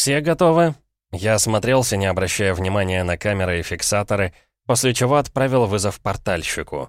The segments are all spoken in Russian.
«Все готовы?» Я осмотрелся, не обращая внимания на камеры и фиксаторы, после чего отправил вызов портальщику.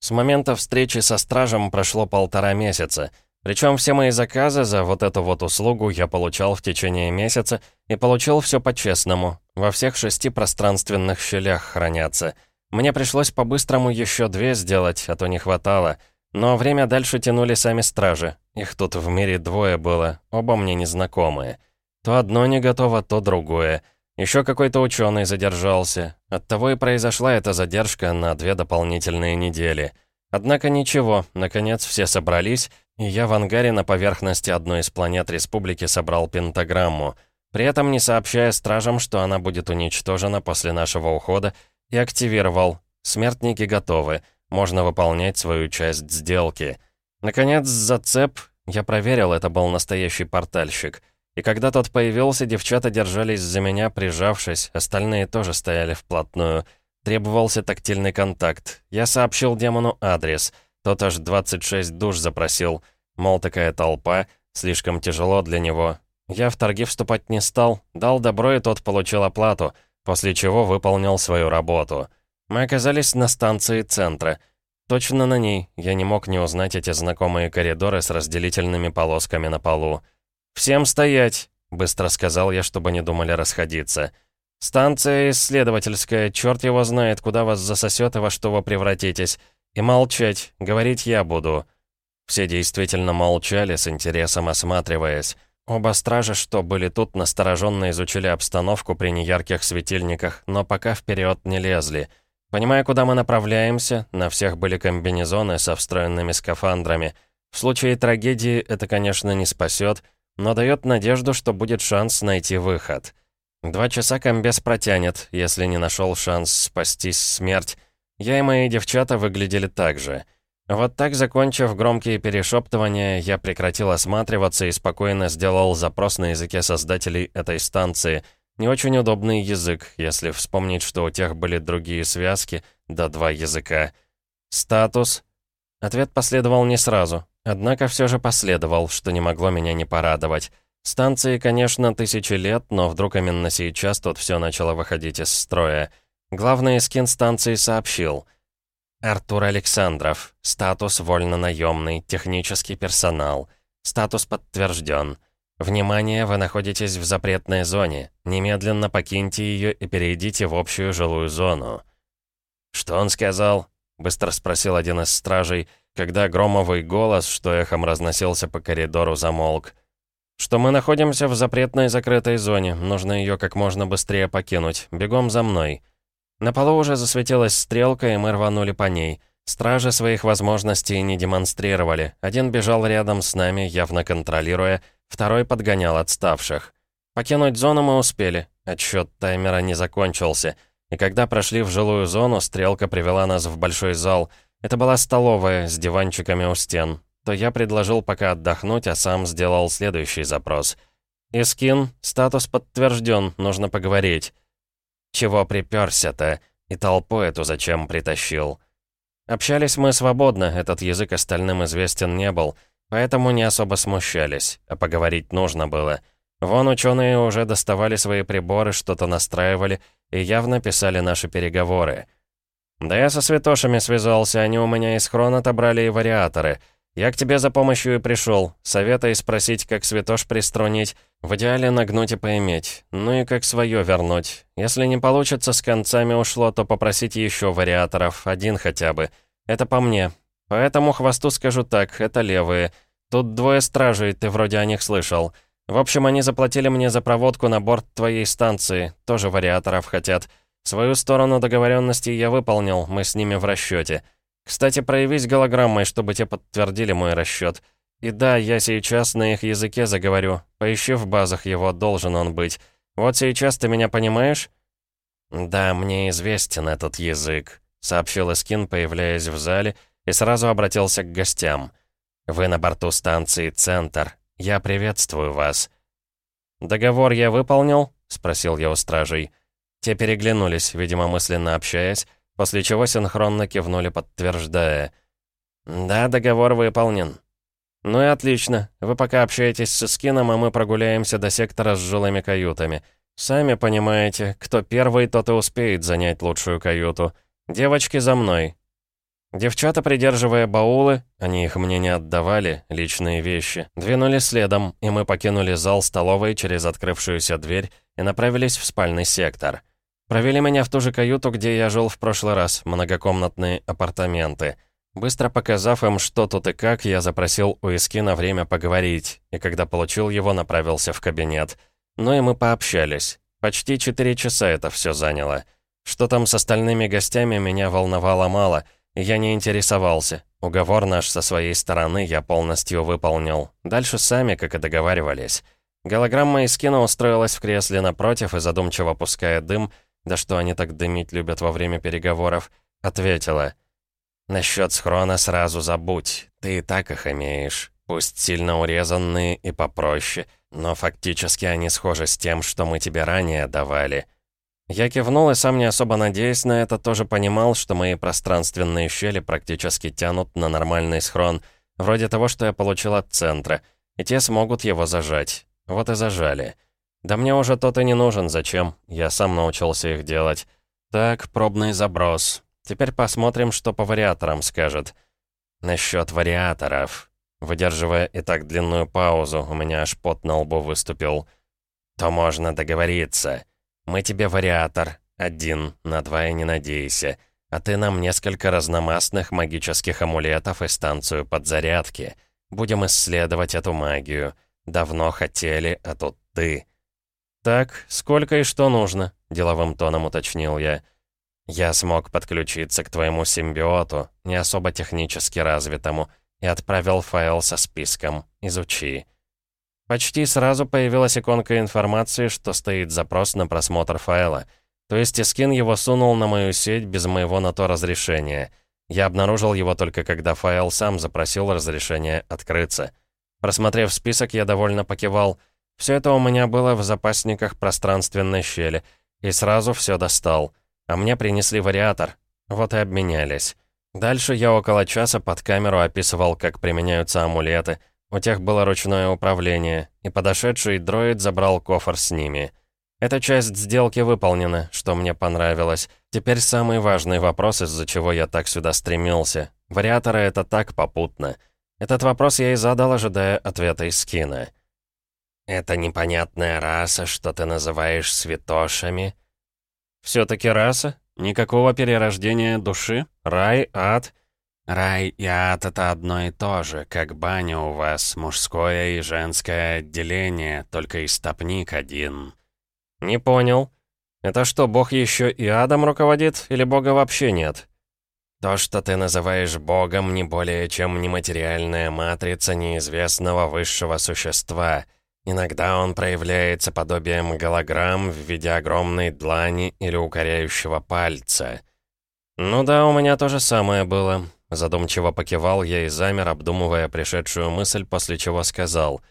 С момента встречи со стражем прошло полтора месяца, причем все мои заказы за вот эту вот услугу я получал в течение месяца и получил все по-честному, во всех шести пространственных щелях хранятся. Мне пришлось по-быстрому еще две сделать, а то не хватало. Но время дальше тянули сами стражи. Их тут в мире двое было, оба мне незнакомые. То одно не готово, то другое. Еще какой-то ученый задержался. Оттого и произошла эта задержка на две дополнительные недели. Однако ничего, наконец все собрались, и я в ангаре на поверхности одной из планет Республики собрал пентаграмму, при этом не сообщая стражам, что она будет уничтожена после нашего ухода, и активировал. Смертники готовы, можно выполнять свою часть сделки. Наконец, зацеп, я проверил, это был настоящий портальщик — и когда тот появился, девчата держались за меня, прижавшись, остальные тоже стояли вплотную. Требовался тактильный контакт. Я сообщил демону адрес. Тот аж 26 душ запросил. Мол, такая толпа, слишком тяжело для него. Я в торги вступать не стал, дал добро, и тот получил оплату, после чего выполнил свою работу. Мы оказались на станции центра. Точно на ней я не мог не узнать эти знакомые коридоры с разделительными полосками на полу. «Всем стоять!» — быстро сказал я, чтобы не думали расходиться. «Станция исследовательская, черт его знает, куда вас засосет и во что вы превратитесь. И молчать, говорить я буду». Все действительно молчали, с интересом осматриваясь. Оба стража, что были тут, настороженно изучили обстановку при неярких светильниках, но пока вперед не лезли. Понимая, куда мы направляемся, на всех были комбинезоны со встроенными скафандрами. В случае трагедии это, конечно, не спасет, но дает надежду, что будет шанс найти выход. Два часа комбез протянет, если не нашел шанс спастись смерть. Я и мои девчата выглядели так же. Вот так, закончив громкие перешептывания, я прекратил осматриваться и спокойно сделал запрос на языке создателей этой станции. Не очень удобный язык, если вспомнить, что у тех были другие связки, да два языка. Статус. Ответ последовал не сразу. Однако все же последовал, что не могло меня не порадовать. Станции, конечно, тысячи лет, но вдруг именно сейчас тут все начало выходить из строя. Главный скин станции сообщил. Артур Александров. Статус вольно-наемный, технический персонал. Статус подтвержден. Внимание, вы находитесь в запретной зоне. Немедленно покиньте ее и перейдите в общую жилую зону. «Что он сказал?» — быстро спросил один из стражей, когда громовый голос, что эхом разносился по коридору, замолк. «Что мы находимся в запретной закрытой зоне, нужно ее как можно быстрее покинуть. Бегом за мной». На полу уже засветилась стрелка, и мы рванули по ней. Стражи своих возможностей не демонстрировали. Один бежал рядом с нами, явно контролируя, второй подгонял отставших. Покинуть зону мы успели. Отсчет таймера не закончился. И когда прошли в жилую зону, стрелка привела нас в большой зал — это была столовая с диванчиками у стен. То я предложил пока отдохнуть, а сам сделал следующий запрос. «Искин, статус подтвержден, нужно поговорить». «Чего приперся-то? И толпу эту зачем притащил?» Общались мы свободно, этот язык остальным известен не был, поэтому не особо смущались, а поговорить нужно было. Вон ученые уже доставали свои приборы, что-то настраивали и явно писали наши переговоры. «Да я со святошами связался, они у меня из хрон отобрали и вариаторы. Я к тебе за помощью и пришел. Советой спросить, как святош приструнить. В идеале нагнуть и поиметь. Ну и как свое вернуть. Если не получится, с концами ушло, то попросить еще вариаторов, один хотя бы. Это по мне. Поэтому хвосту скажу так, это левые. Тут двое стражей, ты вроде о них слышал. В общем, они заплатили мне за проводку на борт твоей станции. Тоже вариаторов хотят. Свою сторону договоренности я выполнил, мы с ними в расчете. Кстати, проявись голограммой, чтобы те подтвердили мой расчет. И да, я сейчас на их языке заговорю. Поищи в базах его, должен он быть. Вот сейчас ты меня понимаешь? Да, мне известен этот язык, сообщил Эскин, появляясь в зале, и сразу обратился к гостям. Вы на борту станции «Центр». Я приветствую вас. «Договор я выполнил?» — спросил я у стражей. Те переглянулись, видимо, мысленно общаясь, после чего синхронно кивнули, подтверждая. «Да, договор выполнен». «Ну и отлично. Вы пока общаетесь с Искином, а мы прогуляемся до сектора с жилыми каютами. Сами понимаете, кто первый, тот и успеет занять лучшую каюту. Девочки за мной». Девчата, придерживая баулы, они их мне не отдавали, личные вещи, двинули следом, и мы покинули зал столовой через открывшуюся дверь и направились в спальный сектор. Провели меня в ту же каюту, где я жил в прошлый раз, многокомнатные апартаменты. Быстро показав им, что тут и как, я запросил у Искина время поговорить, и когда получил его, направился в кабинет. Ну и мы пообщались. Почти четыре часа это все заняло. Что там с остальными гостями, меня волновало мало, и я не интересовался. Уговор наш со своей стороны я полностью выполнил. Дальше сами, как и договаривались. Голограмма Искина устроилась в кресле напротив и, задумчиво пуская дым, да что они так дымить любят во время переговоров, ответила. «Насчет схрона сразу забудь, ты и так их имеешь. Пусть сильно урезанные и попроще, но фактически они схожи с тем, что мы тебе ранее давали». Я кивнул и сам не особо надеясь на это, тоже понимал, что мои пространственные щели практически тянут на нормальный схрон, вроде того, что я получил от центра, и те смогут его зажать. Вот и зажали. «Да мне уже тот и не нужен, зачем? Я сам научился их делать. Так, пробный заброс. Теперь посмотрим, что по вариаторам скажет». «Насчет вариаторов». Выдерживая и так длинную паузу, у меня аж пот на лбу выступил. «То можно договориться. Мы тебе вариатор. Один, на два и не надейся. А ты нам несколько разномастных магических амулетов и станцию подзарядки. Будем исследовать эту магию. Давно хотели, а тут ты». «Так, сколько и что нужно?» — деловым тоном уточнил я. «Я смог подключиться к твоему симбиоту, не особо технически развитому, и отправил файл со списком. Изучи». Почти сразу появилась иконка информации, что стоит запрос на просмотр файла. То есть Искин его сунул на мою сеть без моего на то разрешения. Я обнаружил его только когда файл сам запросил разрешение открыться. Просмотрев список, я довольно покивал — все это у меня было в запасниках пространственной щели, и сразу все достал. А мне принесли вариатор. Вот и обменялись. Дальше я около часа под камеру описывал, как применяются амулеты. У тех было ручное управление, и подошедший дроид забрал кофр с ними. Эта часть сделки выполнена, что мне понравилось. Теперь самый важный вопрос, из-за чего я так сюда стремился. Вариаторы — это так попутно. Этот вопрос я и задал, ожидая ответа из скина. «Это непонятная раса, что ты называешь святошами?» «Все-таки раса? Никакого перерождения души? Рай, ад?» «Рай и ад — это одно и то же, как баня у вас, мужское и женское отделение, только истопник один». «Не понял. Это что, бог еще и адом руководит, или бога вообще нет?» «То, что ты называешь богом, не более чем нематериальная матрица неизвестного высшего существа — Иногда он проявляется подобием голограмм в виде огромной длани или укоряющего пальца. «Ну да, у меня то же самое было», — задумчиво покивал я и замер, обдумывая пришедшую мысль, после чего сказал.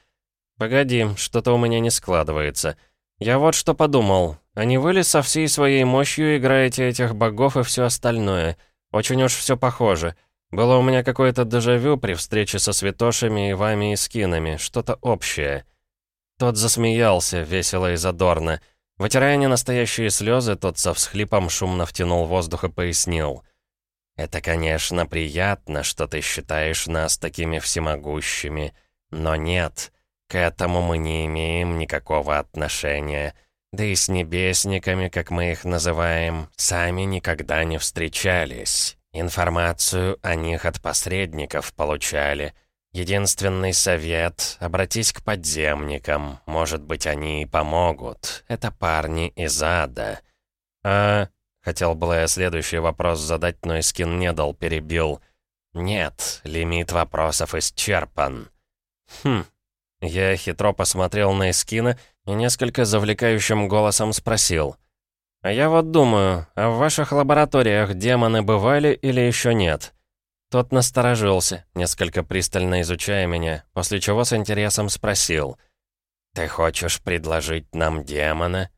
«Погоди, что-то у меня не складывается. Я вот что подумал. А не со всей своей мощью играете этих богов и все остальное? Очень уж все похоже. Было у меня какое-то дежавю при встрече со святошами и вами и скинами, что-то общее». Тот засмеялся, весело и задорно. Вытирая ненастоящие слезы, тот со всхлипом шумно втянул воздух и пояснил. «Это, конечно, приятно, что ты считаешь нас такими всемогущими, но нет, к этому мы не имеем никакого отношения. Да и с небесниками, как мы их называем, сами никогда не встречались. Информацию о них от посредников получали». Единственный совет — обратись к подземникам. Может быть, они и помогут. Это парни из ада. А... Хотел было я следующий вопрос задать, но Искин не дал, перебил. Нет, лимит вопросов исчерпан. Хм. Я хитро посмотрел на Искина и несколько завлекающим голосом спросил. «А я вот думаю, а в ваших лабораториях демоны бывали или еще нет?» Тот насторожился, несколько пристально изучая меня, после чего с интересом спросил. «Ты хочешь предложить нам демона?»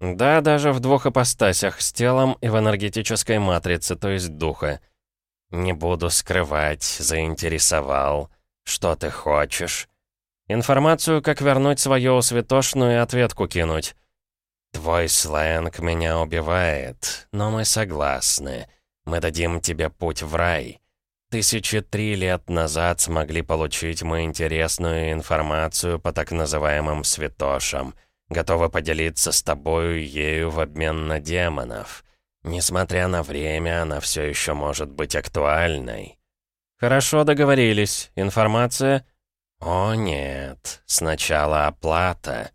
«Да, даже в двух ипостасях, с телом и в энергетической матрице, то есть духа». «Не буду скрывать, заинтересовал. «Что ты хочешь?» «Информацию, как вернуть свою святошную и ответку кинуть». «Твой сленг меня убивает, но мы согласны. Мы дадим тебе путь в рай. Тысячи три лет назад смогли получить мы интересную информацию по так называемым святошам. Готовы поделиться с тобою ею в обмен на демонов. Несмотря на время, она все еще может быть актуальной». «Хорошо договорились. Информация?» «О, нет. Сначала оплата».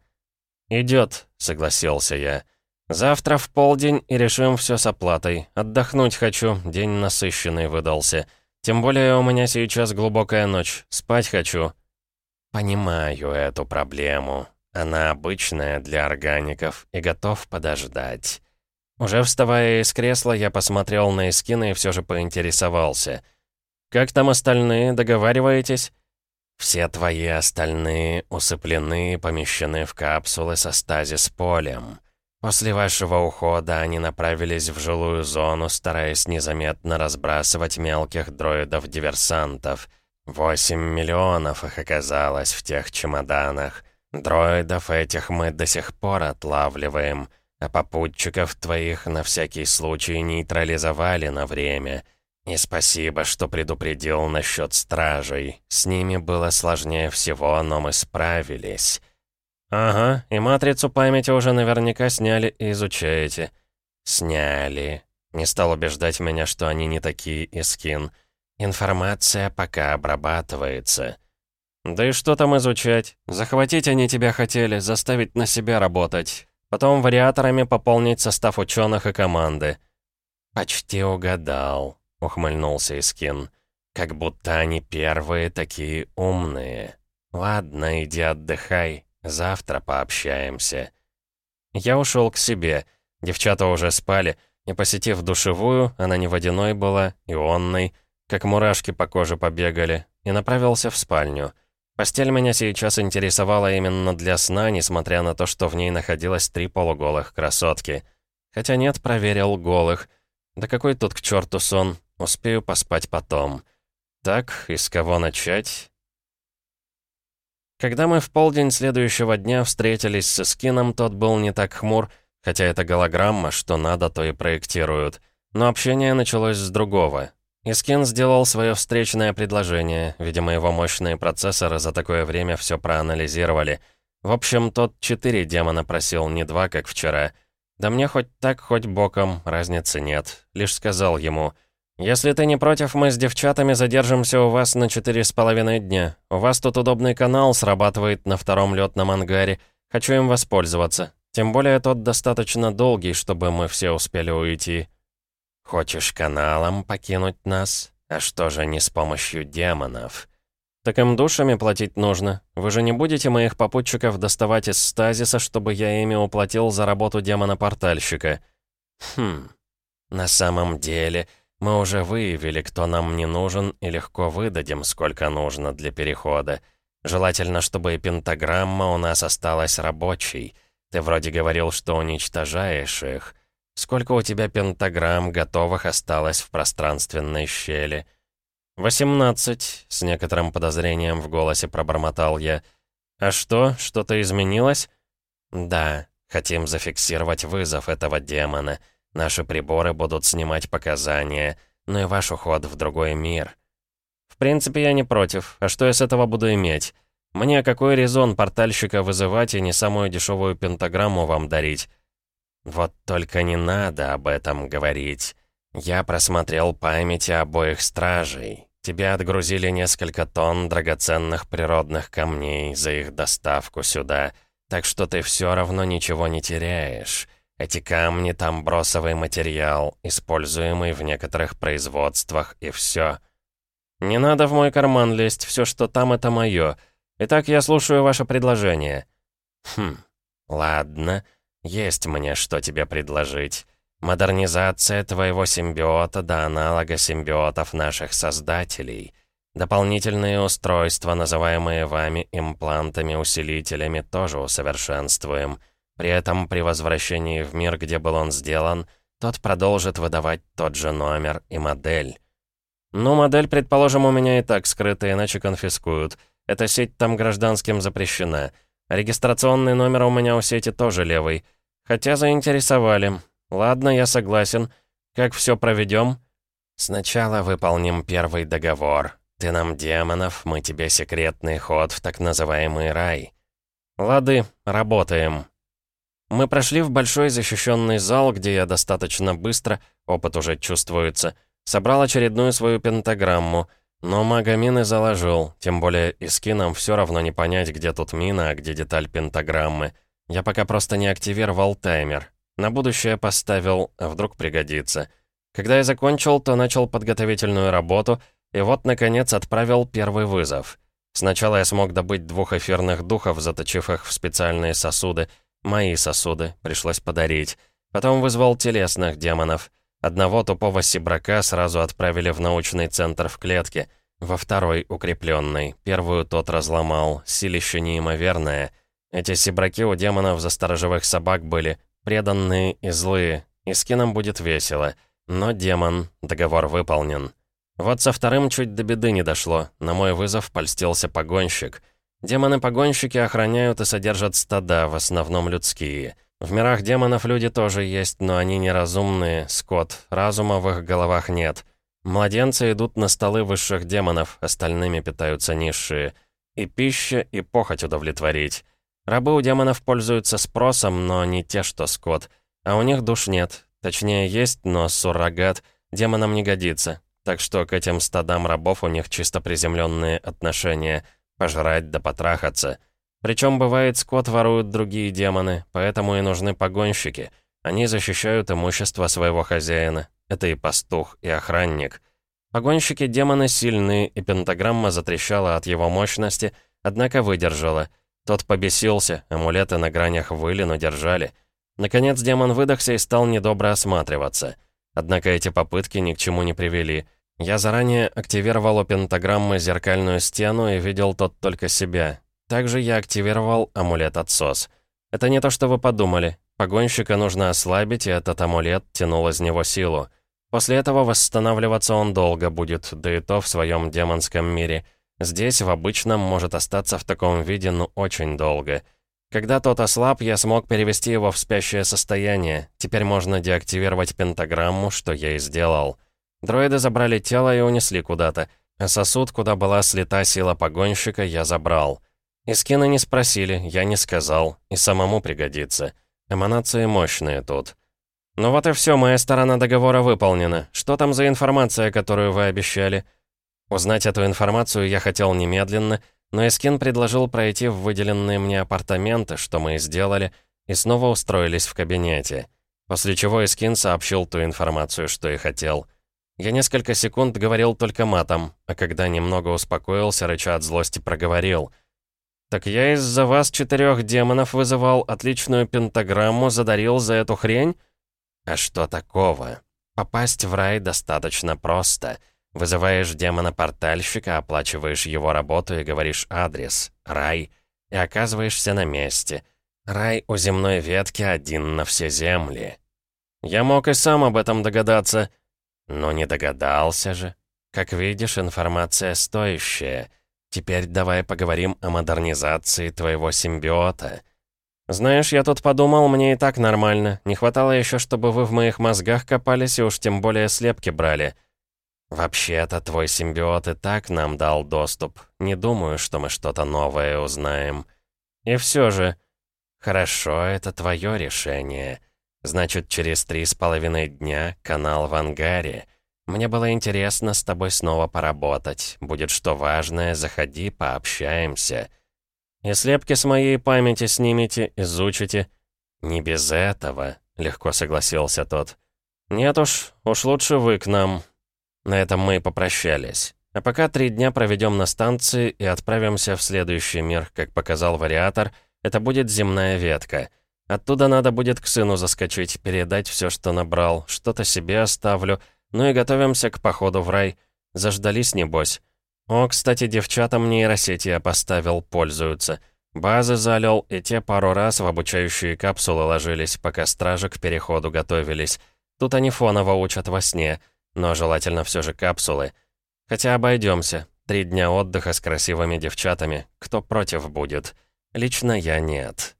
«Идет», — согласился я. «Завтра в полдень и решим все с оплатой. Отдохнуть хочу, день насыщенный выдался. Тем более у меня сейчас глубокая ночь, спать хочу». «Понимаю эту проблему. Она обычная для органиков и готов подождать». Уже вставая из кресла, я посмотрел на Искина и все же поинтересовался. «Как там остальные, договариваетесь?» Все твои остальные усыплены и помещены в капсулы со стазис-полем. После вашего ухода они направились в жилую зону, стараясь незаметно разбрасывать мелких дроидов-диверсантов. Восемь миллионов их оказалось в тех чемоданах. Дроидов этих мы до сих пор отлавливаем, а попутчиков твоих на всякий случай нейтрализовали на время — и спасибо, что предупредил насчет стражей. С ними было сложнее всего, но мы справились. Ага, и матрицу памяти уже наверняка сняли и изучаете. Сняли. Не стал убеждать меня, что они не такие Искин. Информация пока обрабатывается. Да и что там изучать? Захватить они тебя хотели, заставить на себя работать. Потом вариаторами пополнить состав ученых и команды. Почти угадал ухмыльнулся Искин. «Как будто они первые такие умные. Ладно, иди отдыхай, завтра пообщаемся». Я ушел к себе. Девчата уже спали, и, посетив душевую, она не водяной была, ионной, как мурашки по коже побегали, и направился в спальню. Постель меня сейчас интересовала именно для сна, несмотря на то, что в ней находилось три полуголых красотки. Хотя нет, проверил голых. Да какой тут к черту сон, Успею поспать потом. Так, и с кого начать? Когда мы в полдень следующего дня встретились с Искином, тот был не так хмур, хотя это голограмма, что надо, то и проектируют. Но общение началось с другого. Искин сделал свое встречное предложение, видимо, его мощные процессоры за такое время все проанализировали. В общем, тот четыре демона просил, не два, как вчера. Да мне хоть так, хоть боком, разницы нет. Лишь сказал ему, «Если ты не против, мы с девчатами задержимся у вас на четыре с половиной дня. У вас тут удобный канал срабатывает на втором летном ангаре. Хочу им воспользоваться. Тем более тот достаточно долгий, чтобы мы все успели уйти». «Хочешь каналом покинуть нас? А что же не с помощью демонов?» «Так им душами платить нужно. Вы же не будете моих попутчиков доставать из стазиса, чтобы я ими уплатил за работу демона-портальщика?» «Хм, на самом деле...» Мы уже выявили, кто нам не нужен, и легко выдадим, сколько нужно для перехода. Желательно, чтобы и пентаграмма у нас осталась рабочей. Ты вроде говорил, что уничтожаешь их. Сколько у тебя пентаграмм готовых осталось в пространственной щели?» «Восемнадцать», — с некоторым подозрением в голосе пробормотал я. «А что, что-то изменилось?» «Да, хотим зафиксировать вызов этого демона». Наши приборы будут снимать показания, но и ваш уход в другой мир. В принципе, я не против. А что я с этого буду иметь? Мне какой резон портальщика вызывать и не самую дешевую пентаграмму вам дарить? Вот только не надо об этом говорить. Я просмотрел памяти обоих стражей. Тебя отгрузили несколько тонн драгоценных природных камней за их доставку сюда, так что ты все равно ничего не теряешь. Эти камни там бросовый материал, используемый в некоторых производствах, и все. Не надо в мой карман лезть, все, что там, это мое. Итак, я слушаю ваше предложение. Хм, ладно, есть мне что тебе предложить. Модернизация твоего симбиота до аналога симбиотов наших создателей. Дополнительные устройства, называемые вами имплантами-усилителями, тоже усовершенствуем. При этом при возвращении в мир, где был он сделан, тот продолжит выдавать тот же номер и модель. «Ну, модель, предположим, у меня и так скрыта, иначе конфискуют. Эта сеть там гражданским запрещена. Регистрационный номер у меня у сети тоже левый. Хотя заинтересовали. Ладно, я согласен. Как все проведем? Сначала выполним первый договор. Ты нам демонов, мы тебе секретный ход в так называемый рай. Лады, работаем. Мы прошли в большой защищенный зал, где я достаточно быстро, опыт уже чувствуется, собрал очередную свою пентаграмму, но мага мины заложил, тем более и скинам все равно не понять, где тут мина, а где деталь пентаграммы. Я пока просто не активировал таймер. На будущее поставил, а вдруг пригодится. Когда я закончил, то начал подготовительную работу, и вот, наконец, отправил первый вызов. Сначала я смог добыть двух эфирных духов, заточив их в специальные сосуды, Мои сосуды пришлось подарить. Потом вызвал телесных демонов. Одного тупого сибрака сразу отправили в научный центр в клетке. Во второй укрепленный. Первую тот разломал. Силище неимоверное. Эти сибраки у демонов за сторожевых собак были. Преданные и злые. И с кином будет весело. Но демон, договор выполнен. Вот со вторым чуть до беды не дошло. На мой вызов польстился погонщик — Демоны-погонщики охраняют и содержат стада, в основном людские. В мирах демонов люди тоже есть, но они неразумные, скот, разума в их головах нет. Младенцы идут на столы высших демонов, остальными питаются низшие. И пища, и похоть удовлетворить. Рабы у демонов пользуются спросом, но не те, что скот. А у них душ нет. Точнее, есть, но суррогат демонам не годится. Так что к этим стадам рабов у них чисто приземленные отношения – Пожрать да потрахаться. Причем бывает, скот воруют другие демоны, поэтому и нужны погонщики. Они защищают имущество своего хозяина. Это и пастух, и охранник. Погонщики-демоны сильные, и пентаграмма затрещала от его мощности, однако выдержала. Тот побесился, амулеты на гранях выли, но держали. Наконец демон выдохся и стал недобро осматриваться. Однако эти попытки ни к чему не привели. Я заранее активировал у пентаграммы зеркальную стену и видел тот только себя. Также я активировал амулет-отсос. Это не то, что вы подумали. Погонщика нужно ослабить, и этот амулет тянул из него силу. После этого восстанавливаться он долго будет, да и то в своем демонском мире. Здесь, в обычном, может остаться в таком виде, ну, очень долго. Когда тот ослаб, я смог перевести его в спящее состояние. Теперь можно деактивировать пентаграмму, что я и сделал. Дроиды забрали тело и унесли куда-то, а сосуд, куда была слита сила погонщика, я забрал. И скины не спросили, я не сказал, и самому пригодится. Эманации мощные тут. Ну вот и все, моя сторона договора выполнена. Что там за информация, которую вы обещали? Узнать эту информацию я хотел немедленно, но Искин предложил пройти в выделенные мне апартаменты, что мы и сделали, и снова устроились в кабинете. После чего Искин сообщил ту информацию, что и хотел. Я несколько секунд говорил только матом, а когда немного успокоился, рыча от злости проговорил. «Так я из-за вас четырех демонов вызывал отличную пентаграмму, задарил за эту хрень?» «А что такого? Попасть в рай достаточно просто. Вызываешь демона-портальщика, оплачиваешь его работу и говоришь адрес «Рай» и оказываешься на месте. Рай у земной ветки один на все земли». «Я мог и сам об этом догадаться», «Ну не догадался же. Как видишь, информация стоящая. Теперь давай поговорим о модернизации твоего симбиота». «Знаешь, я тут подумал, мне и так нормально. Не хватало еще, чтобы вы в моих мозгах копались и уж тем более слепки брали». «Вообще-то твой симбиот и так нам дал доступ. Не думаю, что мы что-то новое узнаем». «И все же...» «Хорошо, это твое решение». Значит, через три с половиной дня канал в ангаре. Мне было интересно с тобой снова поработать. Будет что важное, заходи, пообщаемся. И слепки с моей памяти снимите, изучите. Не без этого, легко согласился тот. Нет уж, уж лучше вы к нам. На этом мы и попрощались. А пока три дня проведем на станции и отправимся в следующий мир, как показал вариатор, это будет земная ветка — Оттуда надо будет к сыну заскочить, передать все, что набрал, что-то себе оставлю, ну и готовимся к походу в рай. Заждались, небось. О, кстати, девчатам нейросети я поставил, пользуются. Базы залил, и те пару раз в обучающие капсулы ложились, пока стражи к переходу готовились. Тут они фоново учат во сне, но желательно все же капсулы. Хотя обойдемся. Три дня отдыха с красивыми девчатами. Кто против будет? Лично я нет.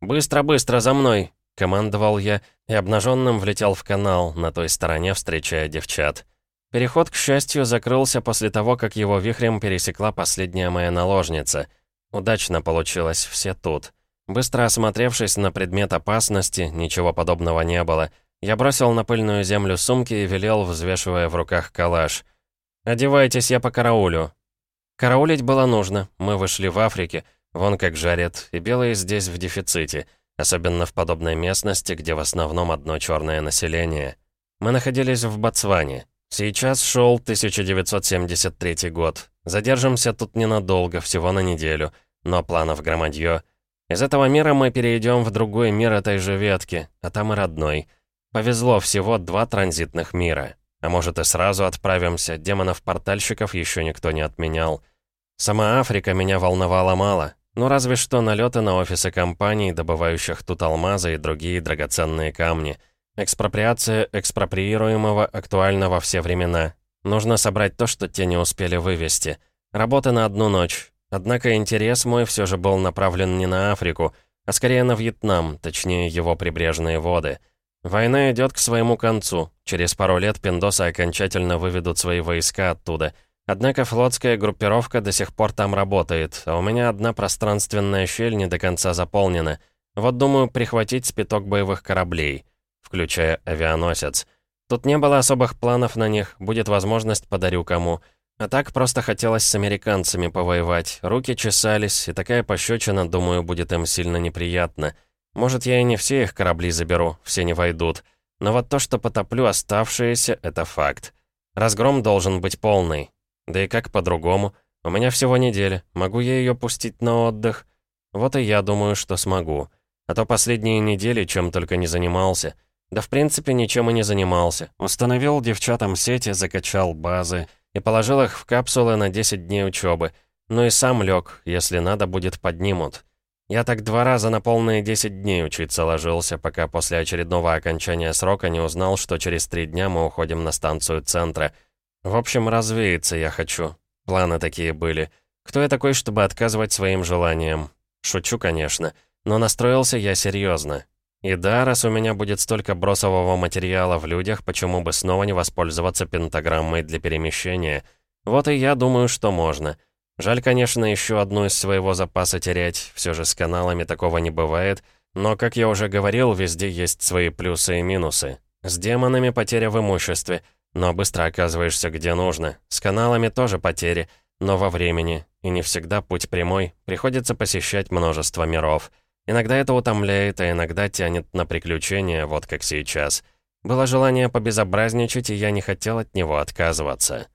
«Быстро-быстро за мной!» — командовал я, и обнаженным влетел в канал, на той стороне встречая девчат. Переход, к счастью, закрылся после того, как его вихрем пересекла последняя моя наложница. Удачно получилось, все тут. Быстро осмотревшись на предмет опасности, ничего подобного не было. Я бросил на пыльную землю сумки и велел, взвешивая в руках калаш. «Одевайтесь, я по караулю». Караулить было нужно, мы вышли в Африке, вон как жарят, и белые здесь в дефиците, особенно в подобной местности, где в основном одно черное население. Мы находились в Ботсване. Сейчас шел 1973 год. Задержимся тут ненадолго, всего на неделю, но планов громадье. Из этого мира мы перейдем в другой мир этой же ветки, а там и родной. Повезло всего два транзитных мира. А может и сразу отправимся, демонов-портальщиков еще никто не отменял. Сама Африка меня волновала мало. Ну разве что налеты на офисы компаний, добывающих тут алмазы и другие драгоценные камни. Экспроприация экспроприируемого актуальна во все времена. Нужно собрать то, что те не успели вывести. Работа на одну ночь. Однако интерес мой все же был направлен не на Африку, а скорее на Вьетнам, точнее его прибрежные воды. Война идет к своему концу. Через пару лет пиндосы окончательно выведут свои войска оттуда. Однако флотская группировка до сих пор там работает, а у меня одна пространственная щель не до конца заполнена. Вот думаю прихватить спиток боевых кораблей включая авианосец. Тут не было особых планов на них, будет возможность подарю кому. А так просто хотелось с американцами повоевать. Руки чесались, и такая пощечина, думаю, будет им сильно неприятна. Может, я и не все их корабли заберу, все не войдут. Но вот то, что потоплю оставшиеся, это факт. Разгром должен быть полный. Да и как по-другому? У меня всего неделя. Могу я ее пустить на отдых? Вот и я думаю, что смогу. А то последние недели чем только не занимался — да в принципе ничем и не занимался. Установил девчатам сети, закачал базы и положил их в капсулы на 10 дней учебы. Ну и сам лег, если надо будет поднимут. Я так два раза на полные 10 дней учиться ложился, пока после очередного окончания срока не узнал, что через три дня мы уходим на станцию центра. В общем, развеяться я хочу. Планы такие были. Кто я такой, чтобы отказывать своим желаниям? Шучу, конечно, но настроился я серьезно. И да, раз у меня будет столько бросового материала в людях, почему бы снова не воспользоваться пентаграммой для перемещения? Вот и я думаю, что можно. Жаль, конечно, еще одну из своего запаса терять, все же с каналами такого не бывает, но, как я уже говорил, везде есть свои плюсы и минусы. С демонами потеря в имуществе, но быстро оказываешься где нужно. С каналами тоже потери, но во времени, и не всегда путь прямой, приходится посещать множество миров. Иногда это утомляет, а иногда тянет на приключения, вот как сейчас. Было желание побезобразничать, и я не хотел от него отказываться.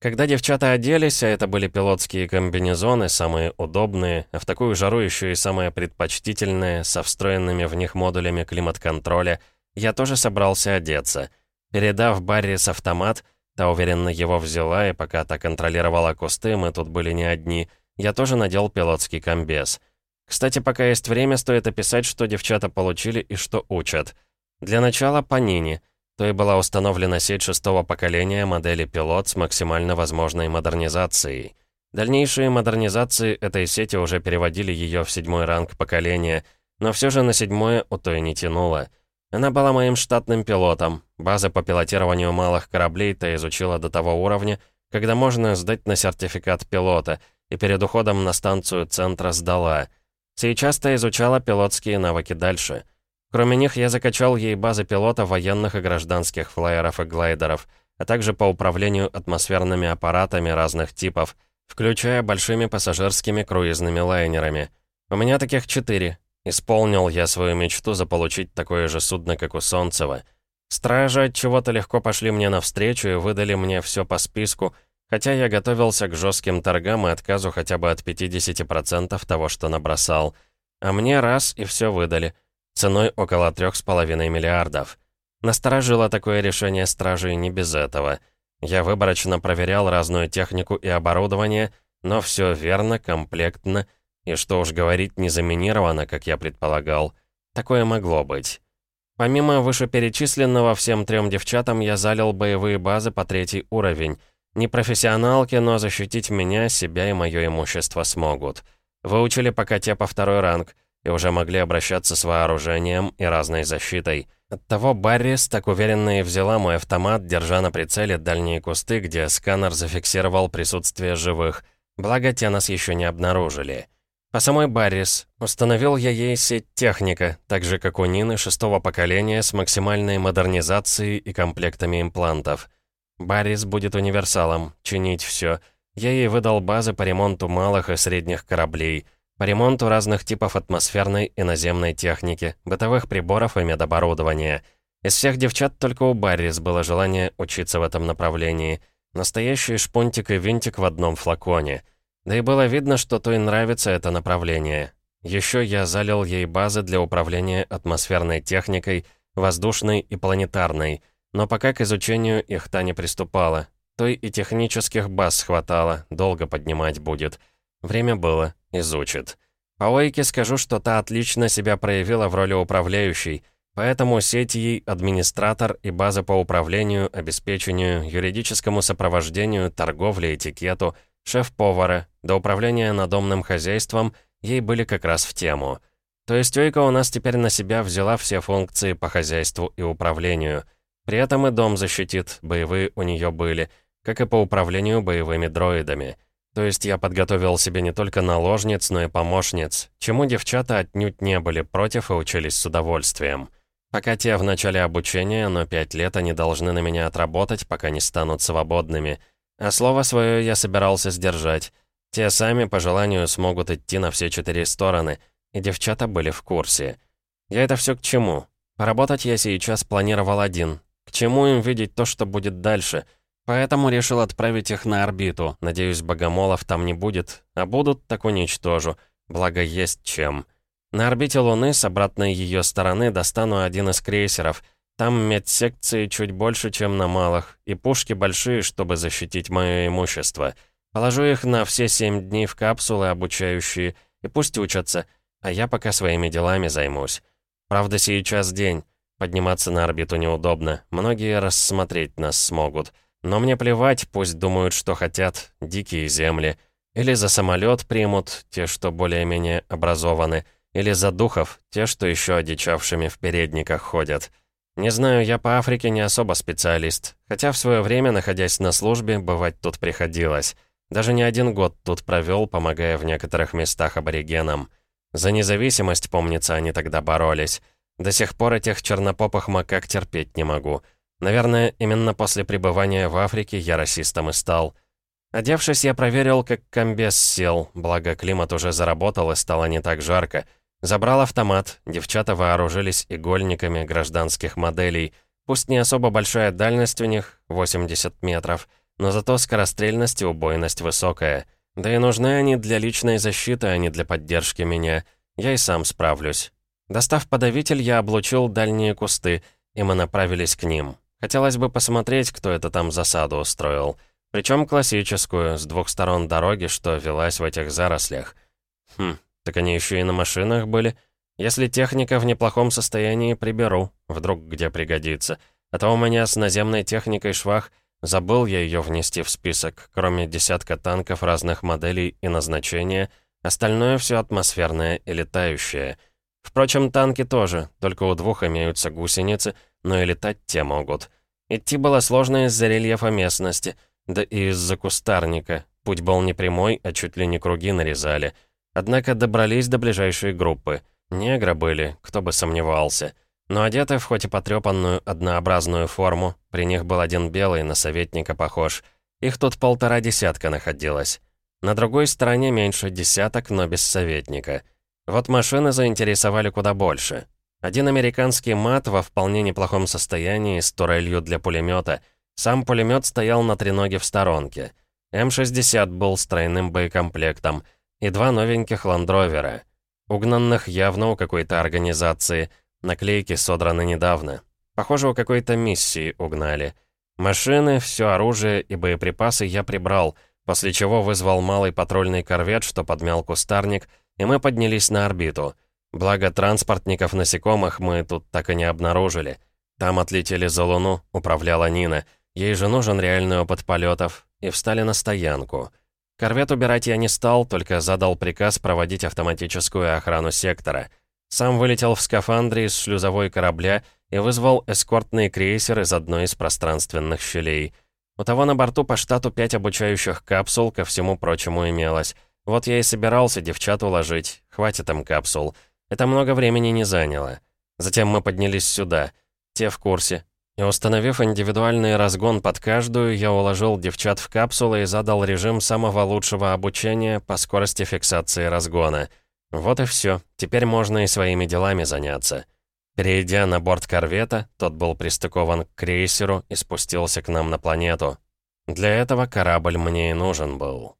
Когда девчата оделись, а это были пилотские комбинезоны, самые удобные, а в такую жару еще и самые предпочтительные, со встроенными в них модулями климат-контроля, я тоже собрался одеться. Передав Баррис автомат, та уверенно его взяла, и пока та контролировала кусты, мы тут были не одни, я тоже надел пилотский комбез — кстати, пока есть время, стоит описать, что девчата получили и что учат. Для начала по Нине. То и была установлена сеть шестого поколения модели «Пилот» с максимально возможной модернизацией. Дальнейшие модернизации этой сети уже переводили ее в седьмой ранг поколения, но все же на седьмое у той не тянуло. Она была моим штатным пилотом. Базы по пилотированию малых кораблей-то изучила до того уровня, когда можно сдать на сертификат пилота, и перед уходом на станцию центра сдала — Сейчас-то изучала пилотские навыки дальше. Кроме них, я закачал ей базы пилота военных и гражданских флайеров и глайдеров, а также по управлению атмосферными аппаратами разных типов, включая большими пассажирскими круизными лайнерами. У меня таких четыре. Исполнил я свою мечту заполучить такое же судно, как у Солнцева. Стражи от чего-то легко пошли мне навстречу и выдали мне все по списку, Хотя я готовился к жестким торгам и отказу хотя бы от 50% того, что набросал. А мне раз и все выдали. Ценой около 3,5 миллиардов. Насторожило такое решение стражей не без этого. Я выборочно проверял разную технику и оборудование, но все верно, комплектно, и что уж говорить, не заминировано, как я предполагал. Такое могло быть. Помимо вышеперечисленного, всем трем девчатам я залил боевые базы по третий уровень. Не профессионалки, но защитить меня, себя и мое имущество смогут. Выучили пока те по второй ранг, и уже могли обращаться с вооружением и разной защитой. Оттого Баррис так уверенно и взяла мой автомат, держа на прицеле дальние кусты, где сканер зафиксировал присутствие живых. Благо, те нас еще не обнаружили. По самой Баррис установил я ей сеть техника, так же как у Нины шестого поколения с максимальной модернизацией и комплектами имплантов. Баррис будет универсалом, чинить все. Я ей выдал базы по ремонту малых и средних кораблей, по ремонту разных типов атмосферной и наземной техники, бытовых приборов и медоборудования. Из всех девчат только у Баррис было желание учиться в этом направлении. Настоящий шпунтик и винтик в одном флаконе — да и было видно, что той нравится это направление. Еще я залил ей базы для управления атмосферной техникой, воздушной и планетарной, но пока к изучению их та не приступала. Той и технических баз хватало, долго поднимать будет. Время было, изучит. По Ойке скажу, что та отлично себя проявила в роли управляющей, поэтому сеть ей администратор и база по управлению, обеспечению, юридическому сопровождению, торговле, этикету — шеф-повара, до управления надомным хозяйством ей были как раз в тему. То есть Ойка у нас теперь на себя взяла все функции по хозяйству и управлению. При этом и дом защитит, боевые у нее были, как и по управлению боевыми дроидами. То есть я подготовил себе не только наложниц, но и помощниц, чему девчата отнюдь не были против и учились с удовольствием. Пока те в начале обучения, но пять лет они должны на меня отработать, пока не станут свободными — а слово свое я собирался сдержать. Те сами, по желанию, смогут идти на все четыре стороны, и девчата были в курсе. Я это все к чему? Поработать я сейчас планировал один. К чему им видеть то, что будет дальше? Поэтому решил отправить их на орбиту. Надеюсь, богомолов там не будет. А будут, так уничтожу. Благо, есть чем. На орбите Луны с обратной ее стороны достану один из крейсеров — там медсекции чуть больше, чем на малых, и пушки большие, чтобы защитить мое имущество. Положу их на все семь дней в капсулы обучающие, и пусть учатся, а я пока своими делами займусь. Правда, сейчас день. Подниматься на орбиту неудобно, многие рассмотреть нас смогут. Но мне плевать, пусть думают, что хотят, дикие земли. Или за самолет примут, те, что более-менее образованы, или за духов, те, что еще одичавшими в передниках ходят. Не знаю, я по Африке не особо специалист, хотя в свое время, находясь на службе, бывать тут приходилось. Даже не один год тут провел, помогая в некоторых местах аборигенам. За независимость, помнится, они тогда боролись. До сих пор этих чернопопых макак терпеть не могу. Наверное, именно после пребывания в Африке я расистом и стал. Одевшись, я проверил, как комбез сел, благо климат уже заработал и стало не так жарко. Забрал автомат, девчата вооружились игольниками гражданских моделей. Пусть не особо большая дальность у них, 80 метров, но зато скорострельность и убойность высокая. Да и нужны они для личной защиты, а не для поддержки меня. Я и сам справлюсь. Достав подавитель, я облучил дальние кусты, и мы направились к ним. Хотелось бы посмотреть, кто это там засаду устроил. Причем классическую, с двух сторон дороги, что велась в этих зарослях. Хм, так они еще и на машинах были. Если техника в неплохом состоянии, приберу. Вдруг где пригодится. А то у меня с наземной техникой швах. Забыл я ее внести в список. Кроме десятка танков разных моделей и назначения, остальное все атмосферное и летающее. Впрочем, танки тоже, только у двух имеются гусеницы, но и летать те могут. Идти было сложно из-за рельефа местности, да и из-за кустарника. Путь был не прямой, а чуть ли не круги нарезали — Однако добрались до ближайшей группы. Негры были, кто бы сомневался. Но одеты в хоть и потрепанную однообразную форму, при них был один белый, на советника похож. Их тут полтора десятка находилось. На другой стороне меньше десяток, но без советника. Вот машины заинтересовали куда больше. Один американский мат во вполне неплохом состоянии с турелью для пулемета. Сам пулемет стоял на треноге в сторонке. М-60 был с тройным боекомплектом — и два новеньких ландровера, угнанных явно у какой-то организации, наклейки содраны недавно. Похоже, у какой-то миссии угнали. Машины, все оружие и боеприпасы я прибрал, после чего вызвал малый патрульный корвет, что подмял кустарник, и мы поднялись на орбиту. Благо, транспортников насекомых мы тут так и не обнаружили. Там отлетели за Луну, управляла Нина. Ей же нужен реальный опыт полетов. И встали на стоянку. Корвет убирать я не стал, только задал приказ проводить автоматическую охрану сектора. Сам вылетел в скафандре из шлюзовой корабля и вызвал эскортный крейсер из одной из пространственных щелей. У того на борту по штату пять обучающих капсул, ко всему прочему имелось. Вот я и собирался девчат уложить, хватит им капсул. Это много времени не заняло. Затем мы поднялись сюда. Те в курсе. И установив индивидуальный разгон под каждую, я уложил девчат в капсулы и задал режим самого лучшего обучения по скорости фиксации разгона. Вот и все. Теперь можно и своими делами заняться. Перейдя на борт корвета, тот был пристыкован к крейсеру и спустился к нам на планету. Для этого корабль мне и нужен был.